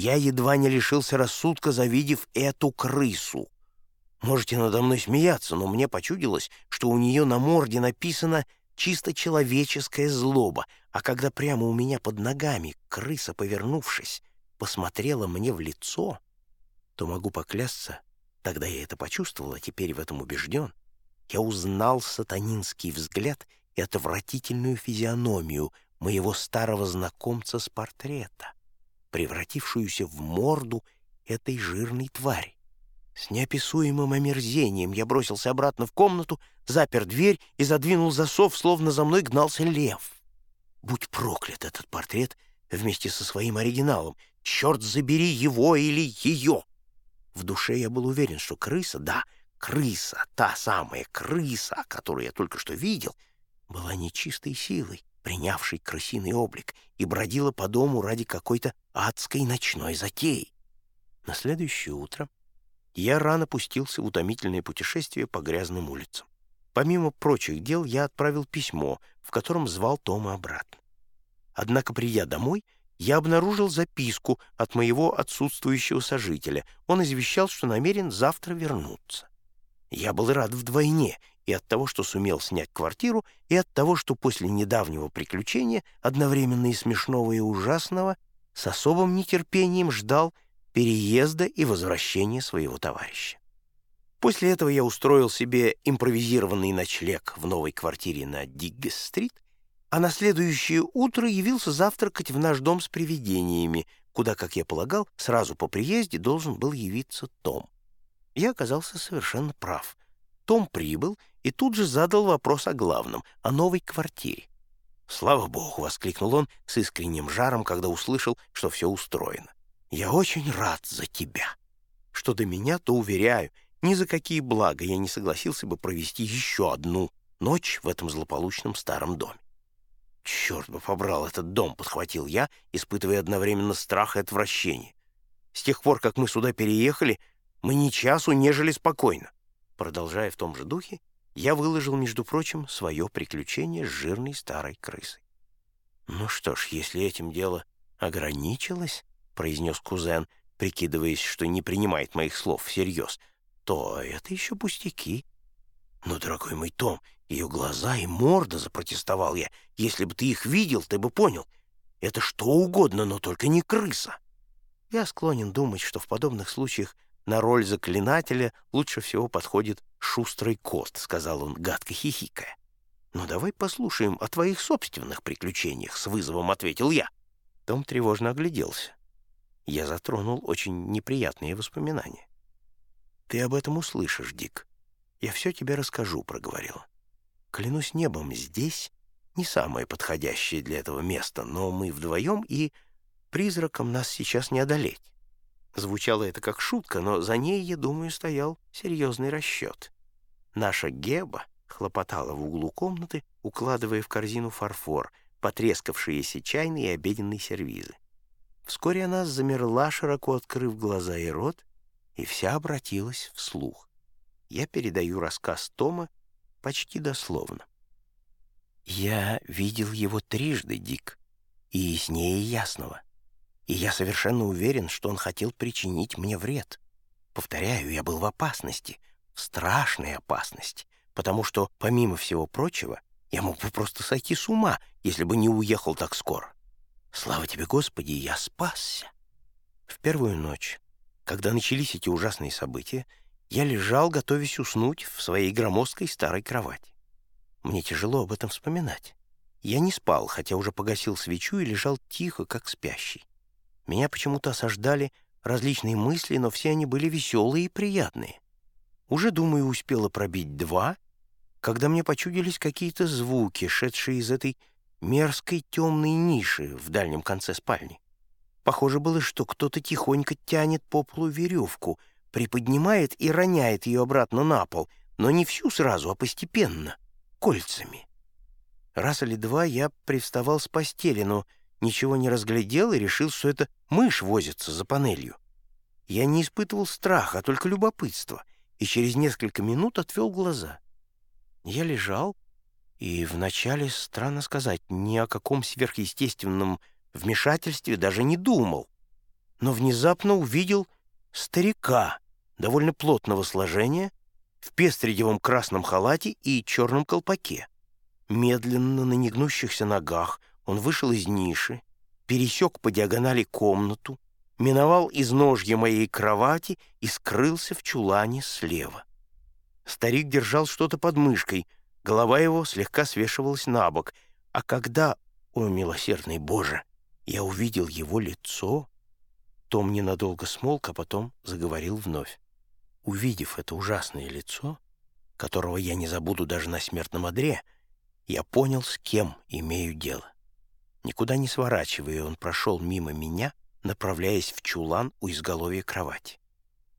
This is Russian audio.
Я едва не лишился рассудка, завидев эту крысу. Можете надо мной смеяться, но мне почудилось, что у нее на морде написано чисто человеческая злоба, а когда прямо у меня под ногами крыса, повернувшись, посмотрела мне в лицо, то могу поклясться, тогда я это почувствовал, а теперь в этом убежден, я узнал сатанинский взгляд и отвратительную физиономию моего старого знакомца с портрета, превратившуюся в морду этой жирной твари. С неописуемым омерзением я бросился обратно в комнату, запер дверь и задвинул засов, словно за мной гнался лев. Будь проклят этот портрет вместе со своим оригиналом. Черт забери его или ее! В душе я был уверен, что крыса, да, крыса, та самая крыса, которую я только что видел, была нечистой силой, принявшей крысиный облик, и бродила по дому ради какой-то адской ночной затеи. На следующее утро я рано пустился в утомительное путешествие по грязным улицам. Помимо прочих дел, я отправил письмо, в котором звал Тома обратно. Однако, придя домой, я обнаружил записку от моего отсутствующего сожителя. Он извещал, что намерен завтра вернуться. Я был рад вдвойне и от того, что сумел снять квартиру, и от того, что после недавнего приключения, одновременно и смешного, и ужасного, с особым нетерпением ждал переезда и возвращения своего товарища. После этого я устроил себе импровизированный ночлег в новой квартире на Диггес-стрит, а на следующее утро явился завтракать в наш дом с привидениями, куда, как я полагал, сразу по приезде должен был явиться Том. Я оказался совершенно прав. Том прибыл и тут же задал вопрос о главном, о новой квартире. «Слава Богу!» — воскликнул он с искренним жаром, когда услышал, что все устроено. «Я очень рад за тебя. Что до меня, то, уверяю, ни за какие блага я не согласился бы провести еще одну ночь в этом злополучном старом доме. «Черт бы побрал этот дом!» — подхватил я, испытывая одновременно страх и отвращение. «С тех пор, как мы сюда переехали, мы ни часу не жили спокойно». Продолжая в том же духе, я выложил, между прочим, свое приключение с жирной старой крысой. «Ну что ж, если этим дело ограничилось», — произнес кузен, прикидываясь, что не принимает моих слов всерьез, то это еще пустяки. «Но, дорогой мой Том, ее глаза и морда, — запротестовал я, — если бы ты их видел, ты бы понял. Это что угодно, но только не крыса». Я склонен думать, что в подобных случаях на роль заклинателя лучше всего подходит шустрый кот, — сказал он, гадко хихикая. «Ну, давай послушаем о твоих собственных приключениях», — с вызовом ответил я. Том тревожно огляделся. Я затронул очень неприятные воспоминания. «Ты об этом услышишь, Дик. Я все тебе расскажу», — проговорила. «Клянусь небом, здесь не самое подходящее для этого место, но мы вдвоем, и призраком нас сейчас не одолеть». Звучало это как шутка, но за ней, я думаю, стоял серьезный расчет. Наша Геба хлопотала в углу комнаты, укладывая в корзину фарфор, потрескавшиеся чайные и обеденные сервизы. Вскоре она замерла, широко открыв глаза и рот, и вся обратилась вслух. Я передаю рассказ Тома почти дословно. «Я видел его трижды, Дик, и яснее ясного. И я совершенно уверен, что он хотел причинить мне вред. Повторяю, я был в опасности, в страшной опасности, потому что, помимо всего прочего, я мог бы просто сойти с ума, если бы не уехал так скоро. Слава тебе, Господи, я спасся. В первую ночь когда начались эти ужасные события, я лежал, готовясь уснуть в своей громоздкой старой кровати. Мне тяжело об этом вспоминать. Я не спал, хотя уже погасил свечу и лежал тихо, как спящий. Меня почему-то осаждали различные мысли, но все они были веселые и приятные. Уже, думаю, успела пробить два, когда мне почудились какие-то звуки, шедшие из этой мерзкой темной ниши в дальнем конце спальни. Похоже было, что кто-то тихонько тянет по полу веревку, приподнимает и роняет ее обратно на пол, но не всю сразу, а постепенно, кольцами. Раз или два я привставал с постели, но ничего не разглядел и решил, что это мышь возится за панелью. Я не испытывал страха, а только любопытство, и через несколько минут отвел глаза. Я лежал, и вначале, странно сказать, ни о каком сверхъестественном вмешательстве даже не думал. но внезапно увидел старика, довольно плотного сложения, в пестридевом красном халате и черном колпаке. Медленно, на негнущихся ногах, он вышел из ниши, пересек по диагонали комнату, миновал изножье моей кровати и скрылся в чулане слева. Старик держал что-то под мышкой, голова его слегка свешивалась на бок, а когда, о милосердный Боже, я увидел его лицо, том ненадолго смолк, а потом заговорил вновь. Увидев это ужасное лицо, которого я не забуду даже на смертном одре, я понял, с кем имею дело. Никуда не сворачивая, он прошел мимо меня, направляясь в чулан у изголовья кровати.